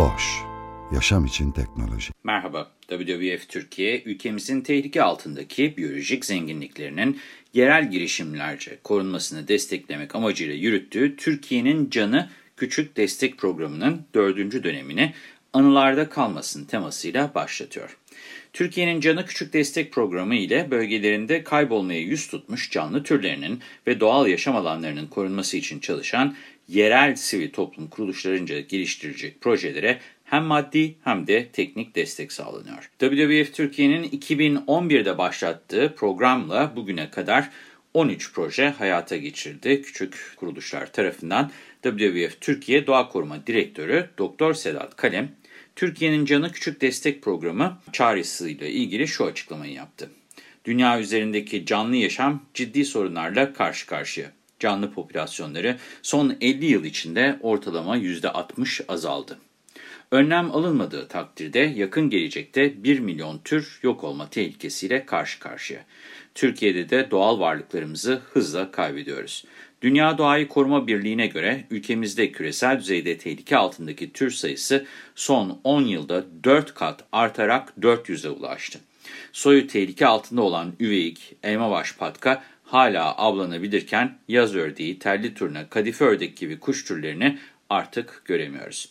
Boş, yaşam için teknoloji. Merhaba, WWF Türkiye, ülkemizin tehlike altındaki biyolojik zenginliklerinin yerel girişimlerce korunmasını desteklemek amacıyla yürüttüğü Türkiye'nin Canı Küçük Destek Programı'nın dördüncü dönemini anılarda kalmasın temasıyla başlatıyor. Türkiye'nin Canı Küçük Destek Programı ile bölgelerinde kaybolmaya yüz tutmuş canlı türlerinin ve doğal yaşam alanlarının korunması için çalışan yerel sivil toplum kuruluşlarınca geliştirecek projelere hem maddi hem de teknik destek sağlanıyor. WWF Türkiye'nin 2011'de başlattığı programla bugüne kadar 13 proje hayata geçirdi. Küçük kuruluşlar tarafından WWF Türkiye Doğa Koruma Direktörü Doktor Sedat Kalem, Türkiye'nin Canı Küçük Destek Programı çağrısıyla ilgili şu açıklamayı yaptı. Dünya üzerindeki canlı yaşam ciddi sorunlarla karşı karşıya. Canlı popülasyonları son 50 yıl içinde ortalama %60 azaldı. Önlem alınmadığı takdirde yakın gelecekte 1 milyon tür yok olma tehlikesiyle karşı karşıya. Türkiye'de de doğal varlıklarımızı hızla kaybediyoruz. Dünya Doğayı Koruma Birliği'ne göre ülkemizde küresel düzeyde tehlike altındaki tür sayısı son 10 yılda 4 kat artarak 400'e ulaştı. Soyu tehlike altında olan üveyik, elmabaş patka hala avlanabilirken yaz ördeği, telli turna, kadife ördek gibi kuş türlerini artık göremiyoruz.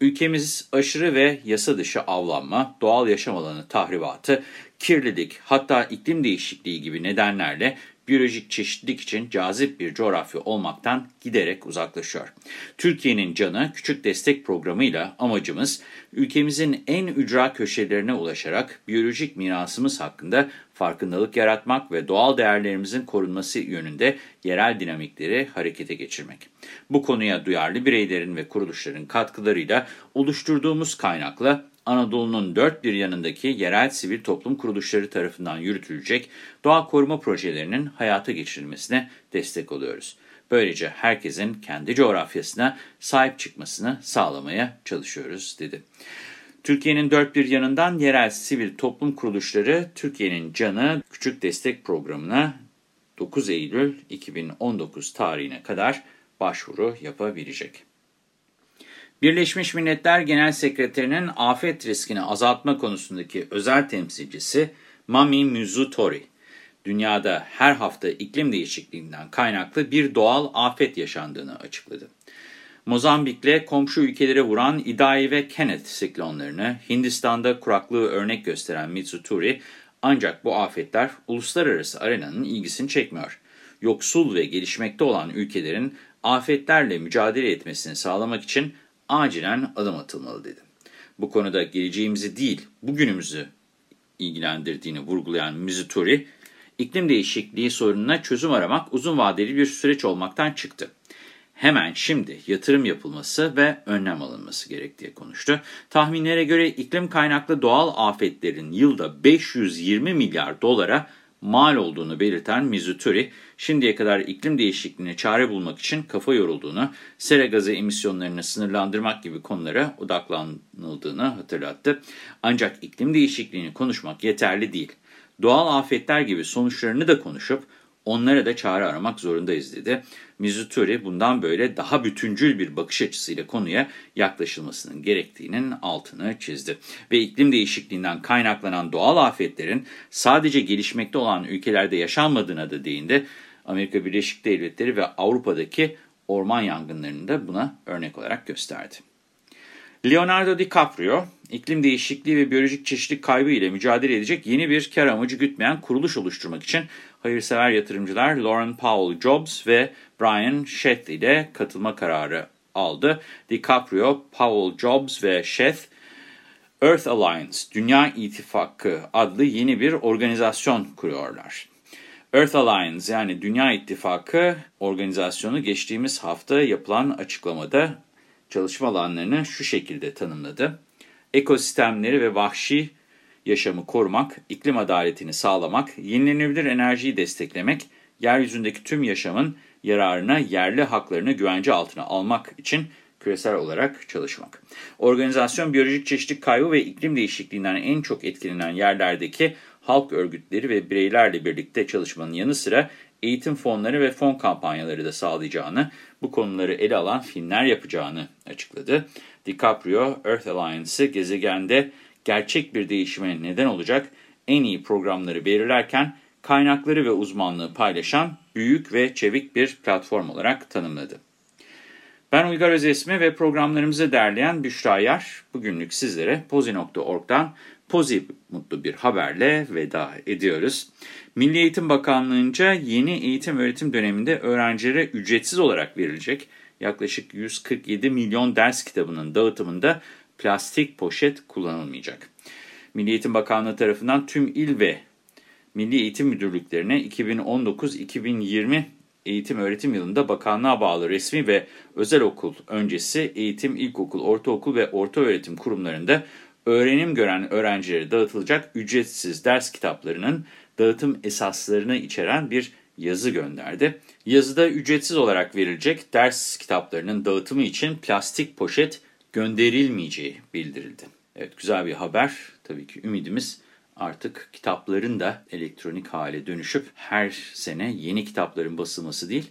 Ülkemiz aşırı ve yasa dışı avlanma, doğal yaşam alanı tahribatı, kirlilik hatta iklim değişikliği gibi nedenlerle biyolojik çeşitlilik için cazip bir coğrafya olmaktan giderek uzaklaşıyor. Türkiye'nin Canı Küçük Destek Programı'yla amacımız ülkemizin en ücra köşelerine ulaşarak biyolojik mirasımız hakkında farkındalık yaratmak ve doğal değerlerimizin korunması yönünde yerel dinamikleri harekete geçirmek. Bu konuya duyarlı bireylerin ve kuruluşların katkılarıyla oluşturduğumuz kaynakla Anadolu'nun dört bir yanındaki yerel sivil toplum kuruluşları tarafından yürütülecek doğa koruma projelerinin hayata geçirilmesine destek oluyoruz. Böylece herkesin kendi coğrafyasına sahip çıkmasını sağlamaya çalışıyoruz, dedi. Türkiye'nin dört bir yanından yerel sivil toplum kuruluşları Türkiye'nin Canı Küçük Destek Programı'na 9 Eylül 2019 tarihine kadar başvuru yapabilecek. Birleşmiş Milletler Genel Sekreterinin afet riskini azaltma konusundaki özel temsilcisi Mami Muzutori, dünyada her hafta iklim değişikliğinden kaynaklı bir doğal afet yaşandığını açıkladı. Mozambik'le komşu ülkelere vuran Idai ve Kenneth siklonlarını Hindistan'da kuraklığı örnek gösteren Mitsuturi, ancak bu afetler uluslararası arenanın ilgisini çekmiyor. Yoksul ve gelişmekte olan ülkelerin afetlerle mücadele etmesini sağlamak için acilen adım atılmalı dedi. Bu konuda geleceğimizi değil, bugünümüzü ilgilendirdiğini vurgulayan Mizuturi, iklim değişikliği sorununa çözüm aramak uzun vadeli bir süreç olmaktan çıktı. Hemen şimdi yatırım yapılması ve önlem alınması gerektiği konuştu. Tahminlere göre iklim kaynaklı doğal afetlerin yılda 520 milyar dolara mal olduğunu belirten Mizuturi, şimdiye kadar iklim değişikliğine çare bulmak için kafa yorulduğunu, sera gazı emisyonlarını sınırlandırmak gibi konulara odaklanıldığını hatırlattı. Ancak iklim değişikliğini konuşmak yeterli değil. Doğal afetler gibi sonuçlarını da konuşup onlara da çare aramak zorundayız dedi. Mizuturi bundan böyle daha bütüncül bir bakış açısıyla konuya yaklaşılmasının gerektiğinin altını çizdi. Ve iklim değişikliğinden kaynaklanan doğal afetlerin sadece gelişmekte olan ülkelerde yaşanmadığına da değindi. Amerika Birleşik Devletleri ve Avrupa'daki orman yangınlarını da buna örnek olarak gösterdi. Leonardo DiCaprio, iklim değişikliği ve biyolojik çeşitlilik kaybı ile mücadele edecek yeni bir kar amacı gütmeyen kuruluş oluşturmak için hayırsever yatırımcılar Lauren Powell Jobs ve Brian Sheth ile katılma kararı aldı. DiCaprio, Powell Jobs ve Sheth, Earth Alliance, Dünya İttifakı adlı yeni bir organizasyon kuruyorlar. Earth Alliance yani Dünya İttifakı organizasyonu geçtiğimiz hafta yapılan açıklamada çalışma alanlarını şu şekilde tanımladı. Ekosistemleri ve vahşi yaşamı korumak, iklim adaletini sağlamak, yenilenebilir enerjiyi desteklemek, yeryüzündeki tüm yaşamın yararına yerli haklarını güvence altına almak için küresel olarak çalışmak. Organizasyon biyolojik çeşitlilik kaybı ve iklim değişikliğinden en çok etkilenen yerlerdeki halk örgütleri ve bireylerle birlikte çalışmanın yanı sıra eğitim fonları ve fon kampanyaları da sağlayacağını, bu konuları ele alan filmler yapacağını açıkladı. DiCaprio, Earth Alliance'ı gezegende gerçek bir değişime neden olacak en iyi programları belirlerken kaynakları ve uzmanlığı paylaşan büyük ve çevik bir platform olarak tanımladı. Ben Uygar Özesmi ve programlarımızı derleyen Büşra Yar. Bugünlük sizlere pozi.org'dan Pozi mutlu bir haberle veda ediyoruz. Milli Eğitim Bakanlığı'nca yeni eğitim öğretim döneminde öğrencilere ücretsiz olarak verilecek yaklaşık 147 milyon ders kitabının dağıtımında plastik poşet kullanılmayacak. Milli Eğitim Bakanlığı tarafından tüm il ve Milli Eğitim Müdürlüklerine 2019-2020 eğitim öğretim yılında bakanlığa bağlı resmi ve özel okul öncesi eğitim, ilkokul, ortaokul ve orta öğretim kurumlarında öğrenim gören öğrencilere dağıtılacak ücretsiz ders kitaplarının dağıtım esaslarını içeren bir yazı gönderdi. Yazıda ücretsiz olarak verilecek ders kitaplarının dağıtımı için plastik poşet gönderilmeyeceği bildirildi. Evet güzel bir haber. Tabii ki ümidimiz artık kitapların da elektronik hale dönüşüp her sene yeni kitapların basılması değil,